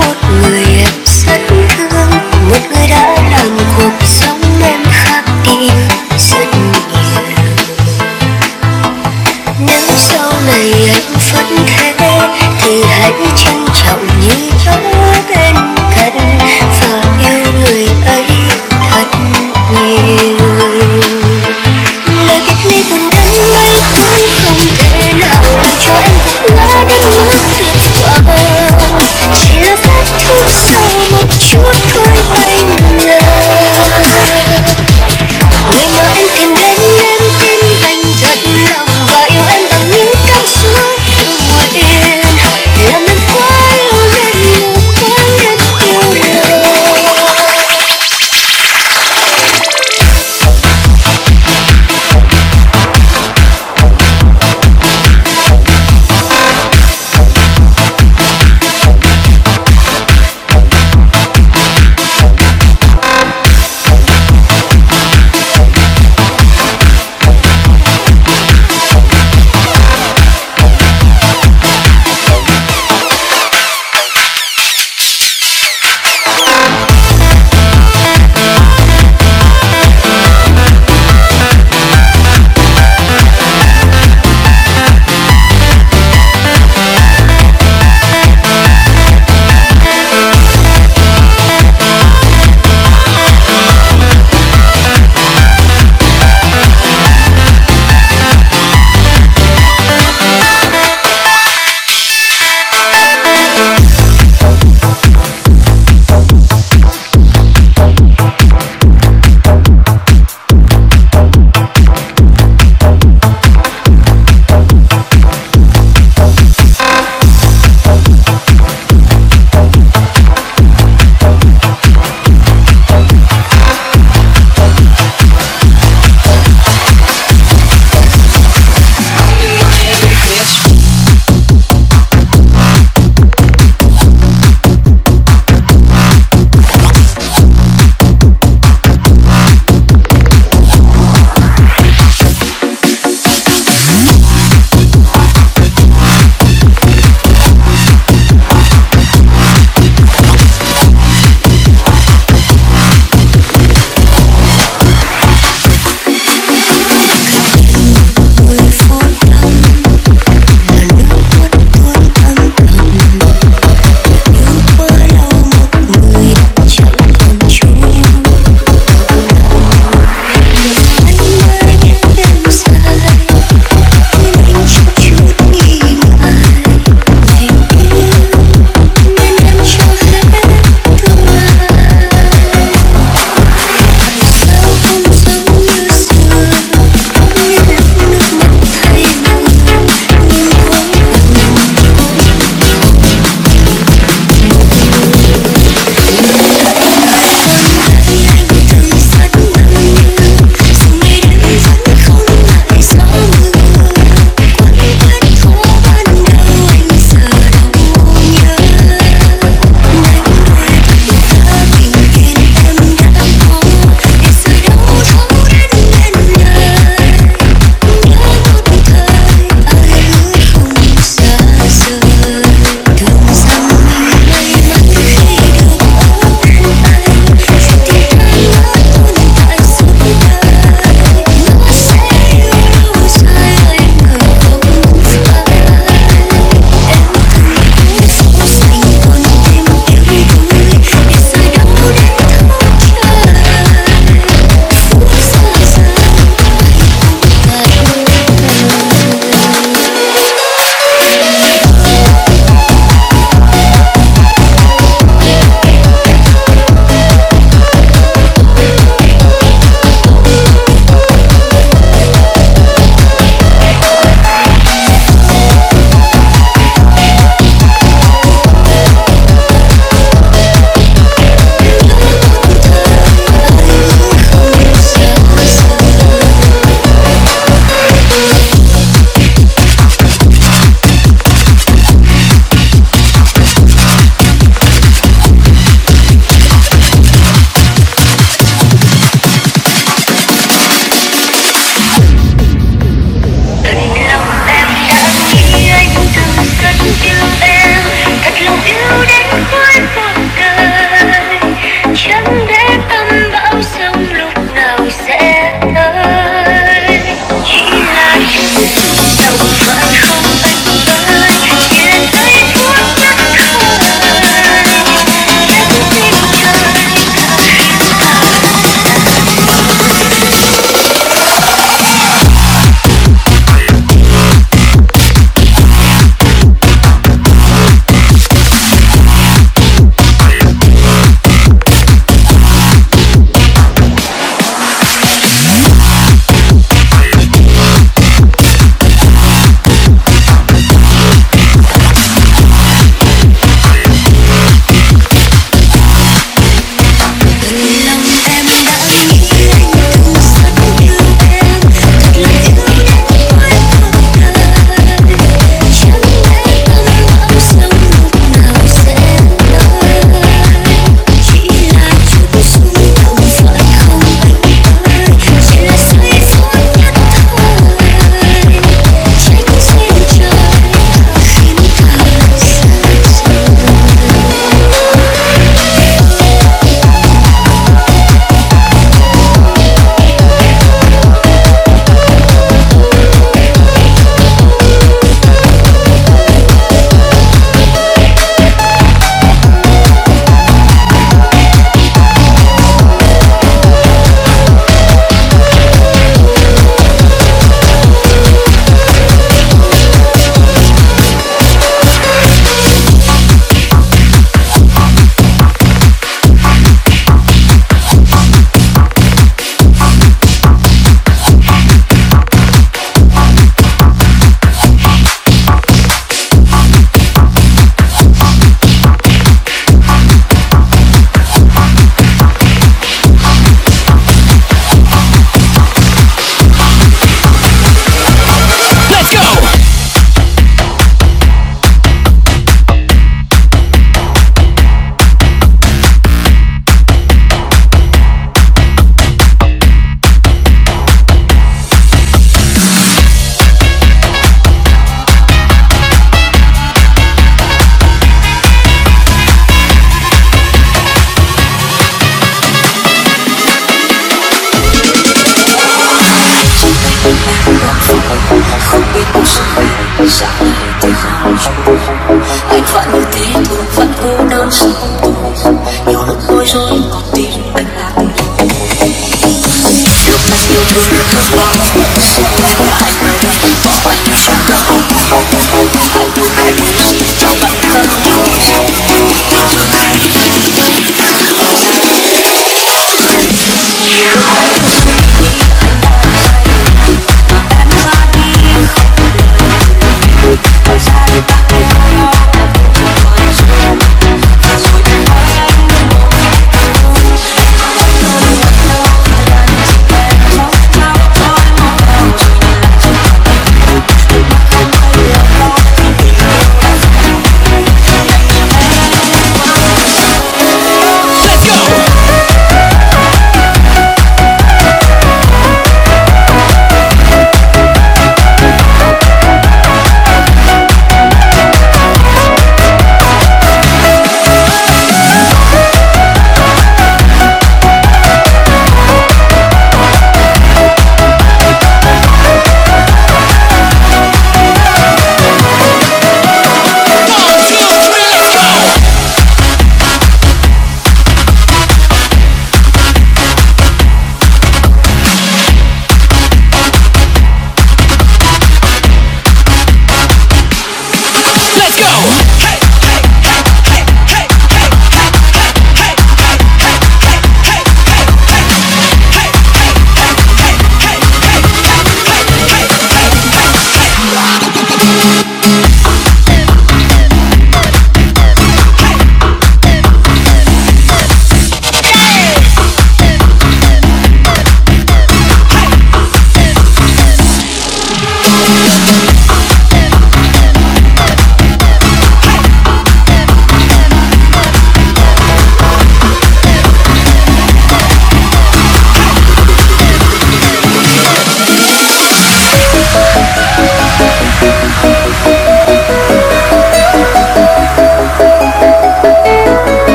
what